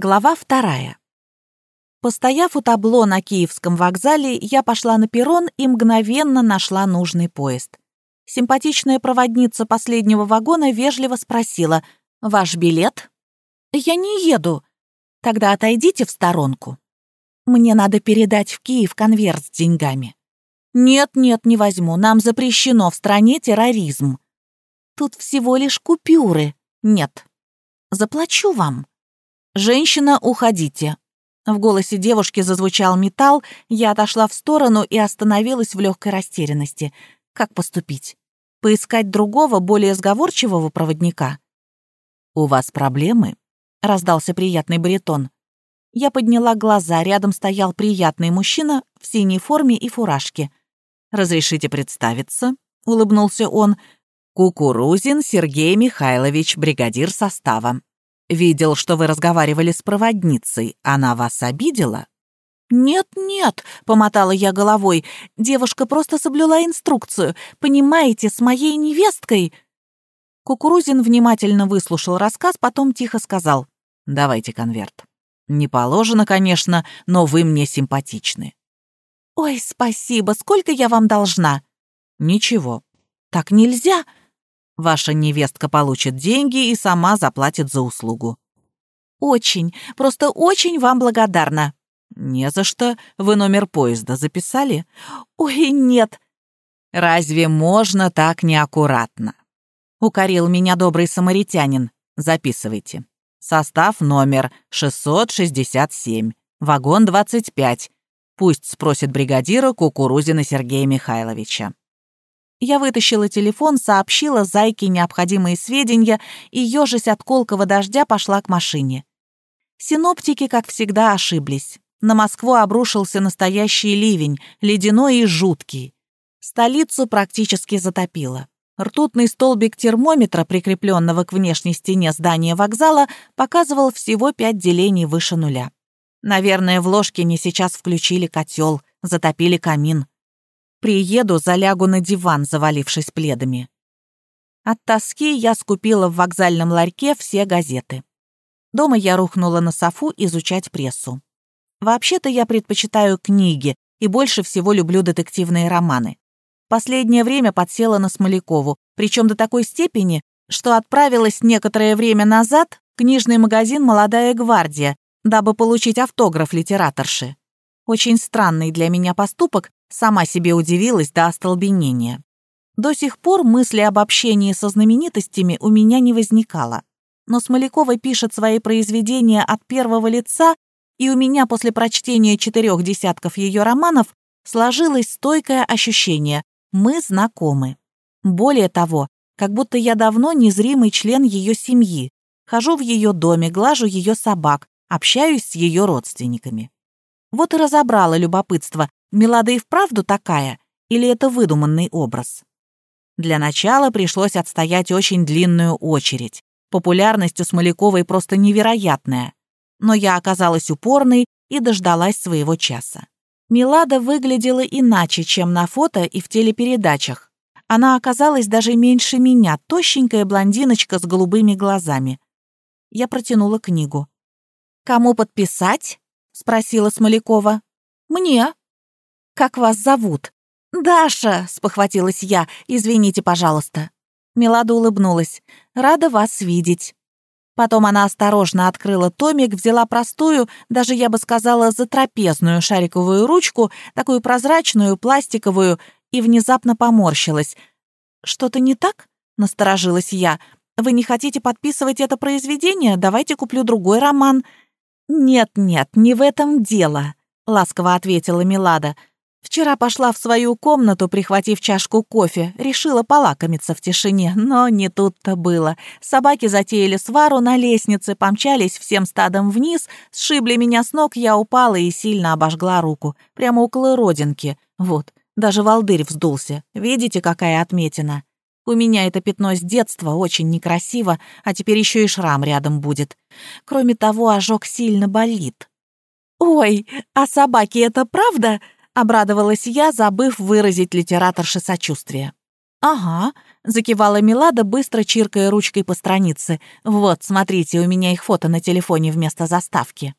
Глава вторая. Постояв у табло на Киевском вокзале, я пошла на перрон и мгновенно нашла нужный поезд. Симпатичная проводница последнего вагона вежливо спросила «Ваш билет?» «Я не еду». «Тогда отойдите в сторонку. Мне надо передать в Киев конверт с деньгами». «Нет, нет, не возьму. Нам запрещено в стране терроризм». «Тут всего лишь купюры». «Нет». «Заплачу вам». «Женщина, уходите!» В голосе девушки зазвучал металл, я отошла в сторону и остановилась в легкой растерянности. Как поступить? Поискать другого, более сговорчивого проводника? «У вас проблемы?» — раздался приятный баритон. Я подняла глаза, рядом стоял приятный мужчина в синей форме и фуражке. «Разрешите представиться?» — улыбнулся он. «Кукурузин Сергей Михайлович, бригадир состава. Видел, что вы разговаривали с проводницей. Она вас обидела?» «Нет-нет», — помотала я головой, — «девушка просто соблюла инструкцию. Понимаете, с моей невесткой...» Кукурузин внимательно выслушал рассказ, потом тихо сказал. «Давайте конверт. Не положено, конечно, но вы мне симпатичны». «Ой, спасибо, сколько я вам должна?» «Ничего». «Так нельзя», Ваша невестка получит деньги и сама заплатит за услугу». «Очень, просто очень вам благодарна». «Не за что. Вы номер поезда записали?» «Ой, нет». «Разве можно так неаккуратно?» Укорил меня добрый самаритянин. «Записывайте. Состав номер 667, вагон 25. Пусть спросит бригадира Кукурузина Сергея Михайловича». Я вытащила телефон, сообщила Зайке необходимые сведения и, ежась от колкого дождя, пошла к машине. Синоптики, как всегда, ошиблись. На Москву обрушился настоящий ливень, ледяной и жуткий. Столицу практически затопило. Ртутный столбик термометра, прикрепленного к внешней стене здания вокзала, показывал всего пять делений выше нуля. Наверное, в Ложкине сейчас включили котел, затопили камин. Приеду, залягу на диван, завалившись пледами. От тоски я скупила в вокзальном ларьке все газеты. Дома я рухнула на софу изучать прессу. Вообще-то я предпочитаю книги и больше всего люблю детективные романы. Последнее время подсела на Смолякову, причем до такой степени, что отправилась некоторое время назад в книжный магазин «Молодая гвардия», дабы получить автограф литераторши. Очень странный для меня поступок, Сама себе удивилась до остолбенения. До сих пор мысли об общении со знаменитостями у меня не возникало. Но Смолякова пишет свои произведения от первого лица, и у меня после прочтения четырех десятков ее романов сложилось стойкое ощущение «мы знакомы». Более того, как будто я давно незримый член ее семьи, хожу в ее доме, глажу ее собак, общаюсь с ее родственниками. Вот и разобрала любопытство, Милада и вправду такая, или это выдуманный образ? Для начала пришлось отстоять очень длинную очередь. Популярность у Смоляковой просто невероятная. Но я оказалась упорной и дождалась своего часа. Милада выглядела иначе, чем на фото и в телепередачах. Она оказалась даже меньше меня, тощенькая блондиночка с голубыми глазами. Я протянула книгу. «Кому подписать?» — спросила Смолякова. «Мне», как вас зовут?» «Даша!» — спохватилась я. «Извините, пожалуйста». Милада улыбнулась. «Рада вас видеть». Потом она осторожно открыла томик, взяла простую, даже я бы сказала, затрапезную шариковую ручку, такую прозрачную, пластиковую, и внезапно поморщилась. «Что-то не так?» — насторожилась я. «Вы не хотите подписывать это произведение? Давайте куплю другой роман». «Нет-нет, не в этом дело», — ласково ответила Милада. Вчера пошла в свою комнату, прихватив чашку кофе, решила полакомиться в тишине, но не тут-то было. Собаки затеяли свару на лестнице, помчались всем стадом вниз, сшибли меня с ног, я упала и сильно обожгла руку, прямо около родинки. Вот, даже волдырь вздулся. Видите, какая отметина? У меня это пятно с детства очень некрасиво, а теперь еще и шрам рядом будет. Кроме того, ожог сильно болит. «Ой, а собаки это правда?» Обрадовалась я, забыв выразить литераторше сочувствие. «Ага», — закивала Милада, быстро чиркая ручкой по странице. «Вот, смотрите, у меня их фото на телефоне вместо заставки».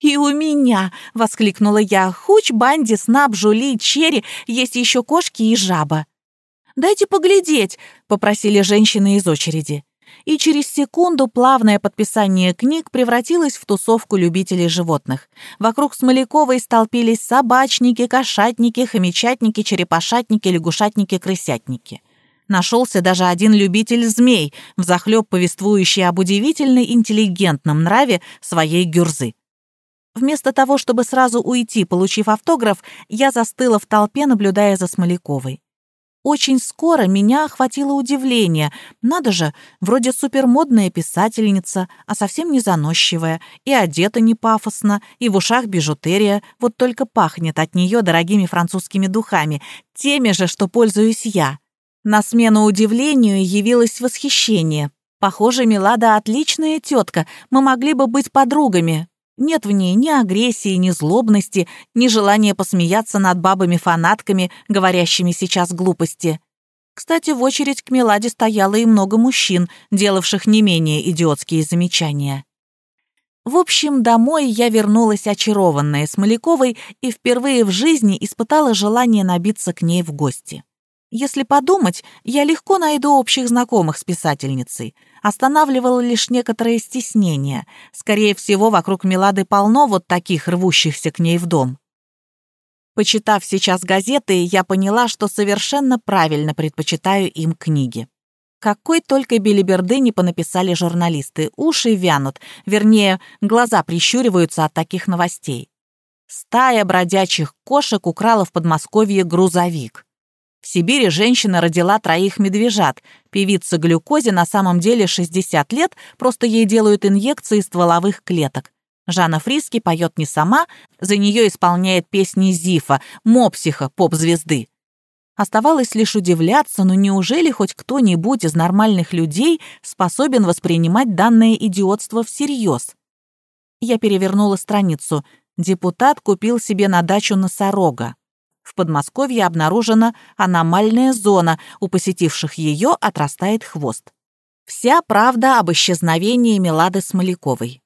«И у меня!» — воскликнула я. «Хуч, Банди, Снап, Жули, Черри, есть еще кошки и жаба». «Дайте поглядеть», — попросили женщины из очереди. И через секунду плавное подписание книг превратилось в тусовку любителей животных. Вокруг Смоляковой столпились собачники, кошатники, хомячатники, черепашатники, лягушатники, крысятники. Нашелся даже один любитель змей, взахлеб повествующий об удивительно интеллигентном нраве своей гюрзы. Вместо того, чтобы сразу уйти, получив автограф, я застыла в толпе, наблюдая за Смоляковой. Очень скоро меня охватило удивление. Надо же, вроде супермодная писательница, а совсем не заносчивая, и одета не пафосно, и в ушах бижутерия, вот только пахнет от нее дорогими французскими духами, теми же, что пользуюсь я. На смену удивлению явилось восхищение. Похоже, Милада отличная тетка, мы могли бы быть подругами, нет в ней ни агрессии, ни злобности, ни желания посмеяться над бабами-фанатками, говорящими сейчас глупости. Кстати, в очередь к Меладе стояло и много мужчин, делавших не менее идиотские замечания. В общем, домой я вернулась очарованная Смоляковой и впервые в жизни испытала желание набиться к ней в гости. Если подумать, я легко найду общих знакомых с писательницей. Останавливало лишь некоторое стеснение. Скорее всего, вокруг Милады полно вот таких рвущихся к ней в дом. Почитав сейчас газеты, я поняла, что совершенно правильно предпочитаю им книги. Какой только билиберды не понаписали журналисты, уши вянут, вернее, глаза прищуриваются от таких новостей. Стая бродячих кошек украла в Подмосковье грузовик. В Сибири женщина родила троих медвежат. Певица глюкозе на самом деле 60 лет, просто ей делают инъекции стволовых клеток. Жанна Фриски поет не сама, за нее исполняет песни Зифа, мопсиха, поп-звезды. Оставалось лишь удивляться, но неужели хоть кто-нибудь из нормальных людей способен воспринимать данное идиотство всерьез? Я перевернула страницу. Депутат купил себе на дачу носорога. В Подмосковье обнаружена аномальная зона, у посетивших ее отрастает хвост. Вся правда об исчезновении Мелады Смоляковой.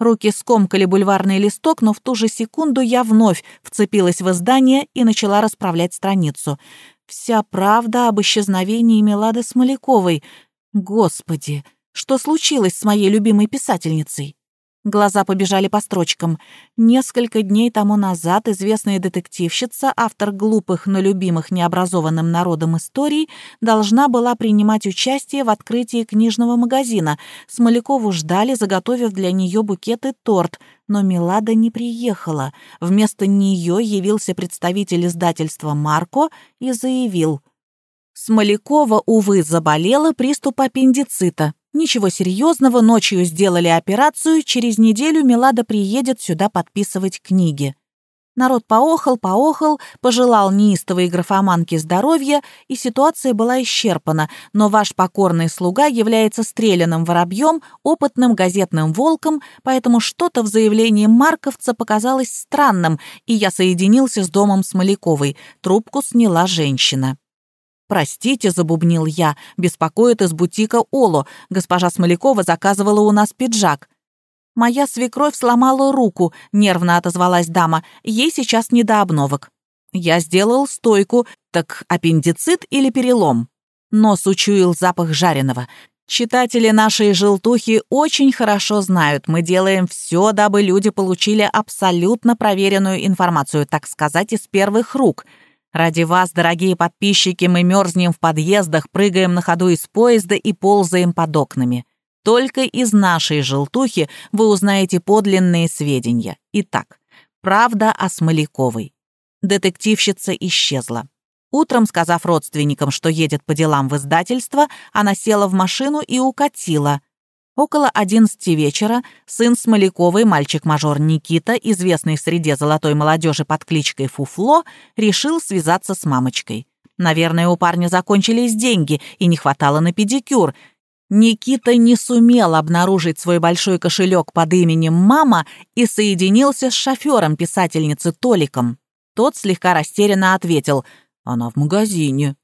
Руки скомкали бульварный листок, но в ту же секунду я вновь вцепилась в издание и начала расправлять страницу. Вся правда об исчезновении Мелады Смоляковой. Господи, что случилось с моей любимой писательницей? Глаза побежали по строчкам. Несколько дней тому назад известная детективщица, автор глупых, но любимых необразованным народом историй, должна была принимать участие в открытии книжного магазина. Смолякову ждали, заготовив для нее букет и торт, но Милада не приехала. Вместо нее явился представитель издательства «Марко» и заявил — Смолякова, увы, заболела приступ аппендицита. Ничего серьезного, ночью сделали операцию, через неделю Милада приедет сюда подписывать книги. Народ поохал, поохал, пожелал неистовой графоманке здоровья, и ситуация была исчерпана, но ваш покорный слуга является стрелянным воробьем, опытным газетным волком, поэтому что-то в заявлении Марковца показалось странным, и я соединился с домом Смоляковой. Трубку сняла женщина. «Простите», — забубнил я, — «беспокоит из бутика Оло. Госпожа Смолякова заказывала у нас пиджак». «Моя свекровь сломала руку», — нервно отозвалась дама. «Ей сейчас не до обновок». Я сделал стойку. Так аппендицит или перелом? Нос учуял запах жареного. Читатели нашей желтухи очень хорошо знают, мы делаем все, дабы люди получили абсолютно проверенную информацию, так сказать, из первых рук — Ради вас, дорогие подписчики, мы мерзнем в подъездах, прыгаем на ходу из поезда и ползаем под окнами. Только из нашей желтухи вы узнаете подлинные сведения. Итак, правда о Смоляковой. Детективщица исчезла. Утром, сказав родственникам, что едет по делам в издательство, она села в машину и укатила. Около 11 вечера сын Смоляковой, мальчик-мажор Никита, известный в среде золотой молодежи под кличкой Фуфло, решил связаться с мамочкой. Наверное, у парня закончились деньги и не хватало на педикюр. Никита не сумел обнаружить свой большой кошелек под именем «Мама» и соединился с шофером писательницы Толиком. Тот слегка растерянно ответил «Она в магазине».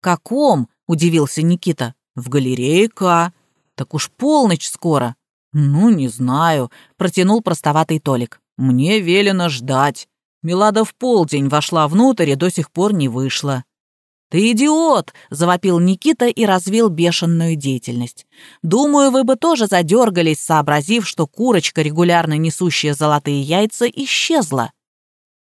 каком?» — удивился Никита. «В галерее К. Так уж полночь скоро». «Ну, не знаю», — протянул простоватый Толик. «Мне велено ждать. Милада в полдень вошла внутрь и до сих пор не вышла». «Ты идиот!» — завопил Никита и развил бешеную деятельность. «Думаю, вы бы тоже задергались, сообразив, что курочка, регулярно несущая золотые яйца, исчезла».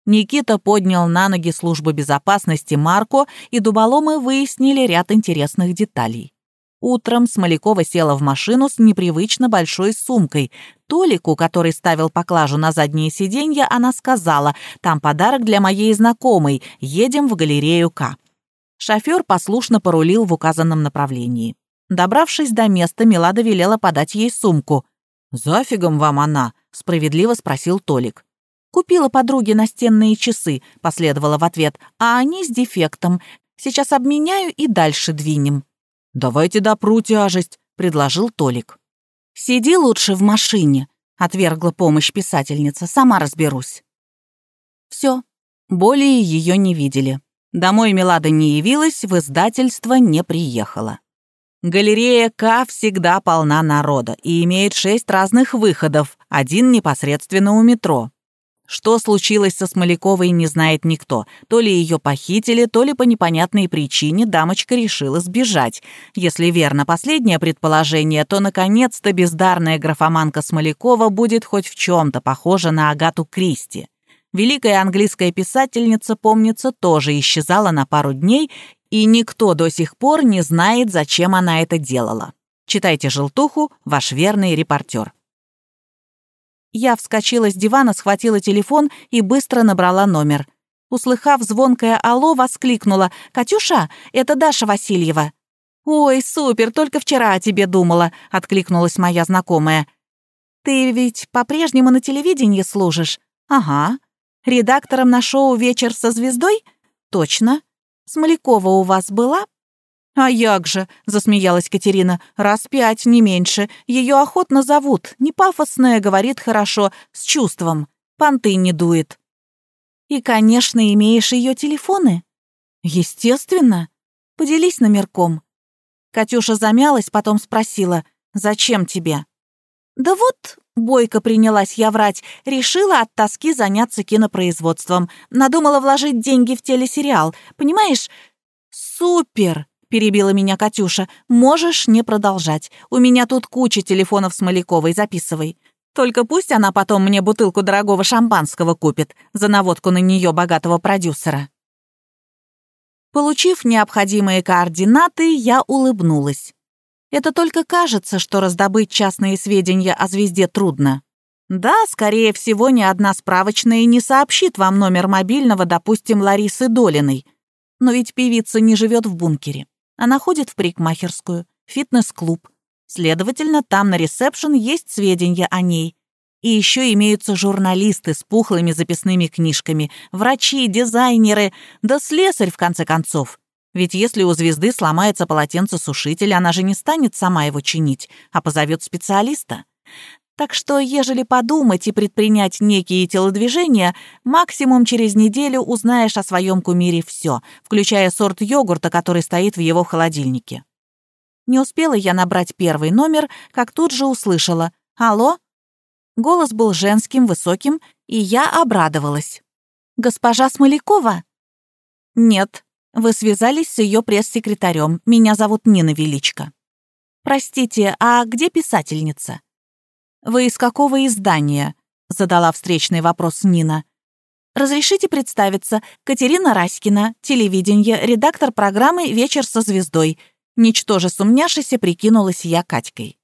Никита поднял на ноги службу безопасности Марко, и дуболомы выяснили ряд интересных деталей. Утром Смолякова села в машину с непривычно большой сумкой. Толику, который ставил поклажу на заднее сиденье, она сказала, «Там подарок для моей знакомой, едем в галерею К». Шофер послушно порулил в указанном направлении. Добравшись до места, Милада велела подать ей сумку. «Зафигом вам она?» — справедливо спросил Толик. «Купила подруге настенные часы», — последовала в ответ, «а они с дефектом. Сейчас обменяю и дальше двинем». «Давайте допру тяжесть», — предложил Толик. «Сиди лучше в машине», — отвергла помощь писательница, «сама разберусь». Все, более ее не видели. Домой Милада не явилась, в издательство не приехала. Галерея К всегда полна народа и имеет шесть разных выходов, один непосредственно у метро. Что случилось со Смоляковой, не знает никто. То ли ее похитили, то ли по непонятной причине дамочка решила сбежать. Если верно последнее предположение, то, наконец-то, бездарная графоманка Смолякова будет хоть в чем-то похожа на Агату Кристи. Великая английская писательница, помнится, тоже исчезала на пару дней, и никто до сих пор не знает, зачем она это делала. Читайте «Желтуху», ваш верный репортер. Я вскочила с дивана, схватила телефон и быстро набрала номер. Услыхав звонкое «Алло», воскликнула. «Катюша, это Даша Васильева». «Ой, супер, только вчера о тебе думала», — откликнулась моя знакомая. «Ты ведь по-прежнему на телевидении служишь?» «Ага. Редактором на шоу «Вечер со звездой»? Точно. Смолякова у вас была? «А як же!» — засмеялась Катерина. «Раз пять, не меньше. Ее охотно зовут. Не пафосная, говорит хорошо, с чувством. Понты не дует». «И, конечно, имеешь ее телефоны?» «Естественно. Поделись номерком». Катюша замялась, потом спросила. «Зачем тебе?» «Да вот, Бойко принялась я врать, решила от тоски заняться кинопроизводством. Надумала вложить деньги в телесериал. Понимаешь? Супер! Перебила меня Катюша. Можешь не продолжать. У меня тут куча телефонов с Маляковой, записывай. Только пусть она потом мне бутылку дорогого шампанского купит за наводку на нее богатого продюсера. Получив необходимые координаты, я улыбнулась. Это только кажется, что раздобыть частные сведения о звезде трудно. Да, скорее всего, ни одна справочная не сообщит вам номер мобильного, допустим, Ларисы Долиной. Но ведь певица не живет в бункере. Она ходит в парикмахерскую, фитнес-клуб. Следовательно, там на ресепшн есть сведения о ней. И еще имеются журналисты с пухлыми записными книжками, врачи, дизайнеры, да слесарь, в конце концов. Ведь если у звезды сломается полотенцесушитель, она же не станет сама его чинить, а позовет специалиста. Так что, ежели подумать и предпринять некие телодвижения, максимум через неделю узнаешь о своем кумире все, включая сорт йогурта, который стоит в его холодильнике. Не успела я набрать первый номер, как тут же услышала «Алло?». Голос был женским, высоким, и я обрадовалась. «Госпожа Смолякова?» «Нет», вы связались с ее пресс-секретарем. Меня зовут Нина Величко. Простите, а где писательница? Вы из какого издания? Задала встречный вопрос Нина. Разрешите представиться. Катерина Раськина, телевидение, редактор программы «Вечер со звездой». Ничтоже сумняшися, прикинулась я Катькой.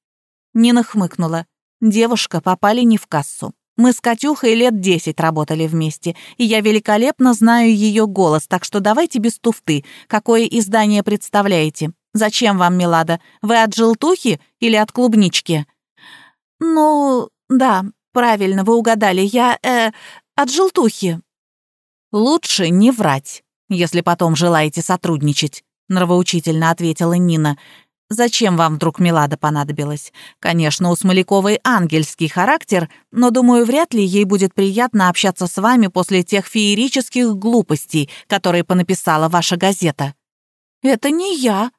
Нина хмыкнула. Девушка попали не в кассу. Мы с Катюхой лет десять работали вместе, и я великолепно знаю ее голос, так что давайте без туфты. Какое издание представляете? Зачем вам, Милада? Вы от желтухи или от клубнички? Ну, да, правильно, вы угадали. Я, э, от желтухи. Лучше не врать, если потом желаете сотрудничать, нравоучительно ответила Нина. Зачем вам вдруг Милада понадобилась? Конечно, у Смоляковой ангельский характер, но, думаю, вряд ли ей будет приятно общаться с вами после тех феерических глупостей, которые понаписала ваша газета». «Это не я».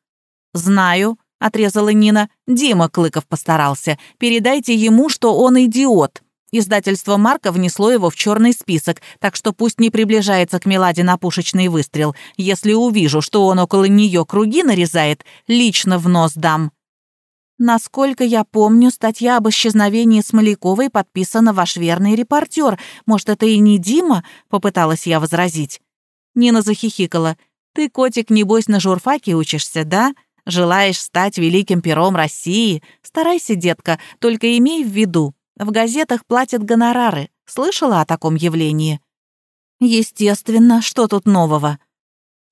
«Знаю», — отрезала Нина. «Дима Клыков постарался. Передайте ему, что он идиот. Издательство «Марка» внесло его в черный список, так что пусть не приближается к Меладе на пушечный выстрел. Если увижу, что он около нее круги нарезает, лично в нос дам». «Насколько я помню, статья об исчезновении Смоляковой подписана ваш верный репортер. Может, это и не Дима?» — попыталась я возразить. Нина захихикала. «Ты, котик, небось, на журфаке учишься, да? Желаешь стать великим пером России? Старайся, детка, только имей в виду, в газетах платят гонорары. Слышала о таком явлении?» «Естественно, что тут нового?»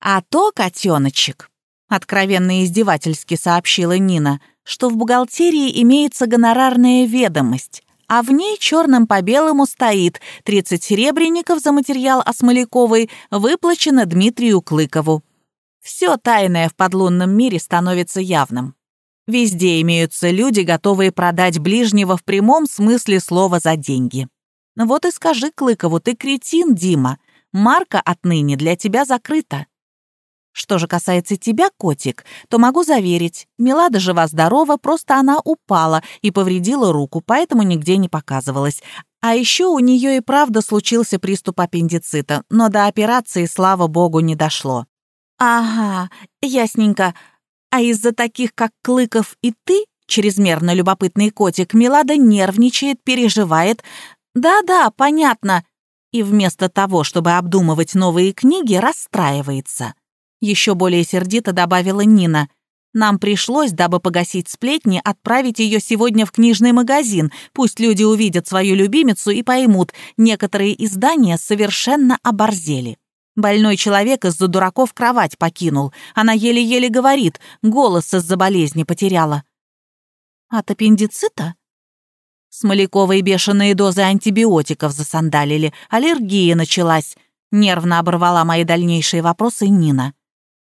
«А то, котеночек», — откровенно издевательски сообщила Нина, «что в бухгалтерии имеется гонорарная ведомость, а в ней черным по белому стоит 30 серебряников за материал о Смоляковой выплачено Дмитрию Клыкову. Все тайное в подлунном мире становится явным. Везде имеются люди, готовые продать ближнего в прямом смысле слова за деньги. Вот и скажи Клыкову, ты кретин, Дима. Марка отныне для тебя закрыта. Что же касается тебя, котик, то могу заверить, Милада жива-здорова, просто она упала и повредила руку, поэтому нигде не показывалась. А еще у нее и правда случился приступ аппендицита, но до операции, слава богу, не дошло. «Ага, ясненько. А из-за таких, как Клыков и ты, чрезмерно любопытный котик, Милада нервничает, переживает. Да-да, понятно. И вместо того, чтобы обдумывать новые книги, расстраивается. Еще более сердито добавила Нина. Нам пришлось, дабы погасить сплетни, отправить ее сегодня в книжный магазин. Пусть люди увидят свою любимицу и поймут, некоторые издания совершенно оборзели. Больной человек из-за дураков кровать покинул. Она еле-еле говорит, голос из-за болезни потеряла. От аппендицита? Смоляковой бешеные дозы антибиотиков засандалили, аллергия началась. Нервно оборвала мои дальнейшие вопросы Нина.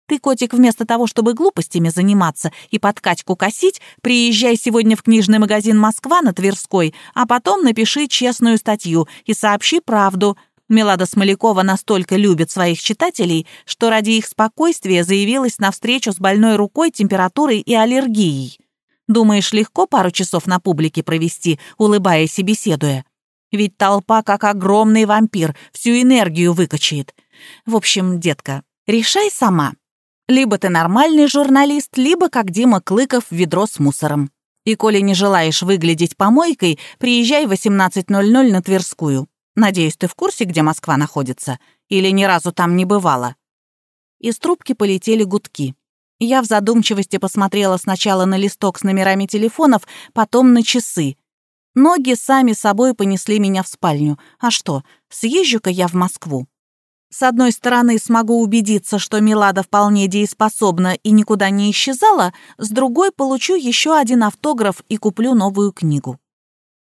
Ты, котик, вместо того, чтобы глупостями заниматься и подкачку косить, приезжай сегодня в книжный магазин «Москва» на Тверской, а потом напиши честную статью и сообщи правду — Мелада Смолякова настолько любит своих читателей, что ради их спокойствия заявилась на встречу с больной рукой, температурой и аллергией. Думаешь, легко пару часов на публике провести, улыбаясь и беседуя? Ведь толпа, как огромный вампир, всю энергию выкачает. В общем, детка, решай сама. Либо ты нормальный журналист, либо, как Дима Клыков, ведро с мусором. И коли не желаешь выглядеть помойкой, приезжай в 18.00 на Тверскую. Надеюсь, ты в курсе, где Москва находится? Или ни разу там не бывала?» Из трубки полетели гудки. Я в задумчивости посмотрела сначала на листок с номерами телефонов, потом на часы. Ноги сами собой понесли меня в спальню. А что, съезжу-ка я в Москву? С одной стороны, смогу убедиться, что Милада вполне дееспособна и никуда не исчезала, с другой получу еще один автограф и куплю новую книгу.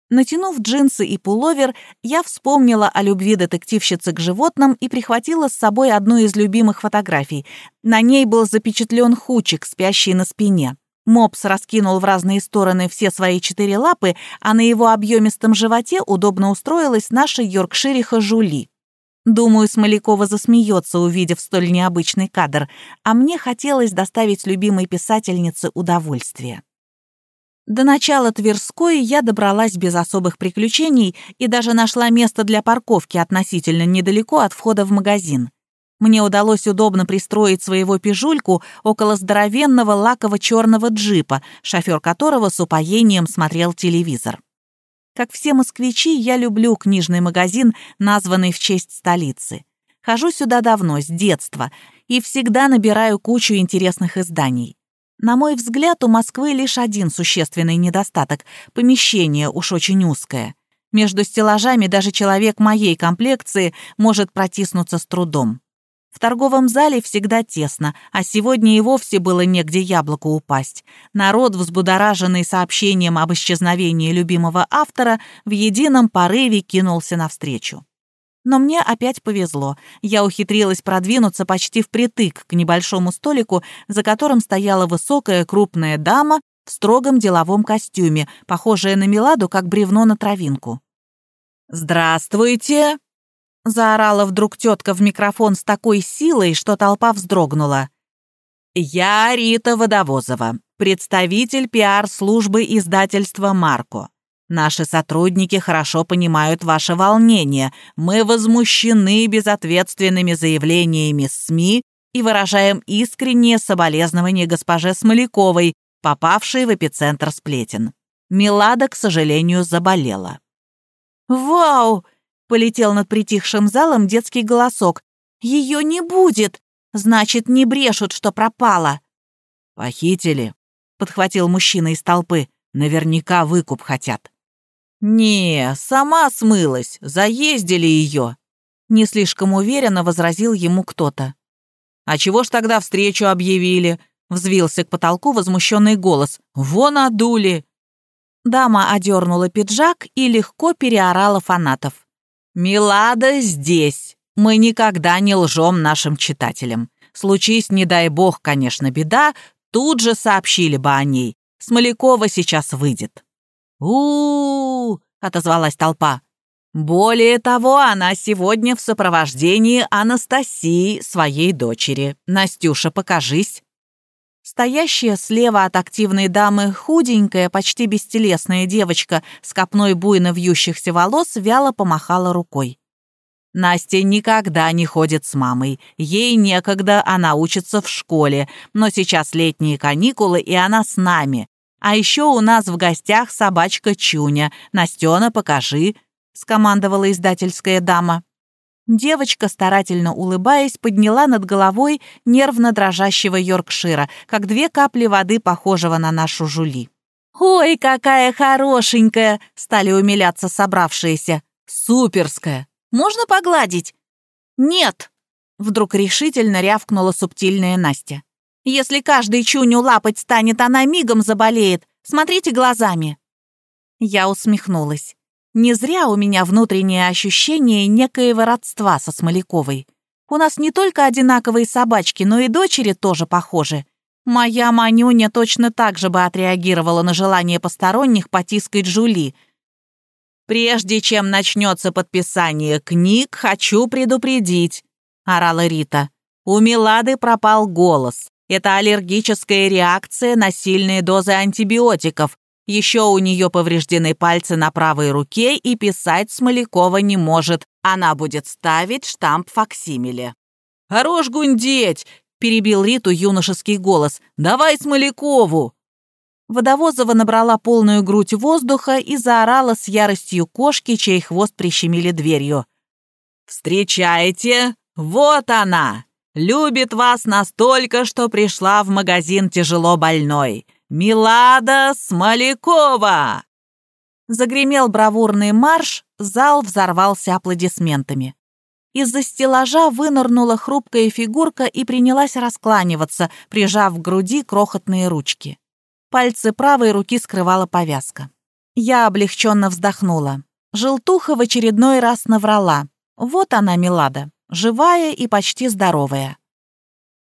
Натянув джинсы и пуловер, я вспомнила о любви детективщицы к животным и прихватила с собой одну из любимых фотографий. На ней был запечатлен хучик, спящий на спине. Мопс раскинул в разные стороны все свои четыре лапы, а на его объемистом животе удобно устроилась наша йоркшириха Жули. Думаю, Смолякова засмеется, увидев столь необычный кадр, а мне хотелось доставить любимой писательнице удовольствие. До начала Тверской я добралась без особых приключений и даже нашла место для парковки относительно недалеко от входа в магазин. Мне удалось удобно пристроить своего пижульку около здоровенного лаково-черного джипа, шофер которого с упоением смотрел телевизор. Как все москвичи, я люблю книжный магазин, названный в честь столицы. Хожу сюда давно, с детства, и всегда набираю кучу интересных изданий. На мой взгляд, у Москвы лишь один существенный недостаток — помещение уж очень узкое. Между стеллажами даже человек моей комплекции может протиснуться с трудом. В торговом зале всегда тесно, а сегодня и вовсе было негде яблоку упасть. Народ, взбудораженный сообщением об исчезновении любимого автора, в едином порыве кинулся навстречу. Но мне опять повезло. Я ухитрилась продвинуться почти впритык к небольшому столику, за которым стояла высокая крупная дама в строгом деловом костюме, похожая на Миладу, как бревно на травинку. «Здравствуйте!» — заорала вдруг тетка в микрофон с такой силой, что толпа вздрогнула. Я Рита Водовозова, представитель пиар-службы издательства «Марко». Наши сотрудники хорошо понимают ваше волнение. Мы возмущены безответственными заявлениями СМИ и выражаем искреннее соболезнование госпоже Смоляковой, попавшей в эпицентр сплетен. Милада, к сожалению, заболела. «Вау!» — полетел над притихшим залом детский голосок. «Ее не будет! Значит, не брешут, что пропала». «Похитили», — подхватил мужчина из толпы. «Наверняка выкуп хотят». «Не, сама смылась, заездили ее», — не слишком уверенно возразил ему кто-то. «А чего ж тогда встречу объявили?» — взвился к потолку возмущенный голос. «Вон одули!» Дама одернула пиджак и легко переорала фанатов. «Милада здесь!» Мы никогда не лжем нашим читателям. Случись, не дай бог, конечно, беда, тут же сообщили бы о ней. Смолякова сейчас выйдет. У, отозвалась толпа. Более того, она сегодня в сопровождении Анастасии, своей дочери. Настюша, покажись. Стоящая слева от активной дамы худенькая, почти бестелесная девочка с копной буйно вьющихся волос вяло помахала рукой. Настя никогда не ходит с мамой. Ей некогда, она учится в школе. Но сейчас летние каникулы, и она с нами. А еще у нас в гостях собачка Чуня. Настена, покажи», — скомандовала издательская дама. Девочка, старательно улыбаясь, подняла над головой нервно дрожащего Йоркшира, как две капли воды, похожего на нашу жули. «Ой, какая хорошенькая!» — стали умиляться собравшиеся. «Суперская! Можно погладить?» «Нет!» — вдруг решительно рявкнула субтильная Настя. «Если каждый чуню лапать станет, она мигом заболеет. Смотрите глазами». Я усмехнулась. Не зря у меня внутреннее ощущение некоего родства со Смоляковой. У нас не только одинаковые собачки, но и дочери тоже похожи. Моя Манюня точно так же бы отреагировала на желание посторонних потискать Жули — «Прежде чем начнется подписание книг, хочу предупредить», — орала Рита. «У Милады пропал голос. Это аллергическая реакция на сильные дозы антибиотиков. Еще у нее повреждены пальцы на правой руке, и писать Смолякова не может. Она будет ставить штамп факсимиле». «Хорош гундеть!» — перебил Риту юношеский голос. «Давай Смолякову!» Водовозова набрала полную грудь воздуха и заорала с яростью кошки, чей хвост прищемили дверью. «Встречайте! Вот она! Любит вас настолько, что пришла в магазин тяжело больной. Милада Смолякова!» Загремел бравурный марш, зал взорвался аплодисментами. Из-за стеллажа вынырнула хрупкая фигурка и принялась раскланиваться, прижав к груди крохотные ручки. Пальцы правой руки скрывала повязка. Я облегченно вздохнула. Желтуха в очередной раз наврала. Вот она, Милада, живая и почти здоровая.